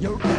You're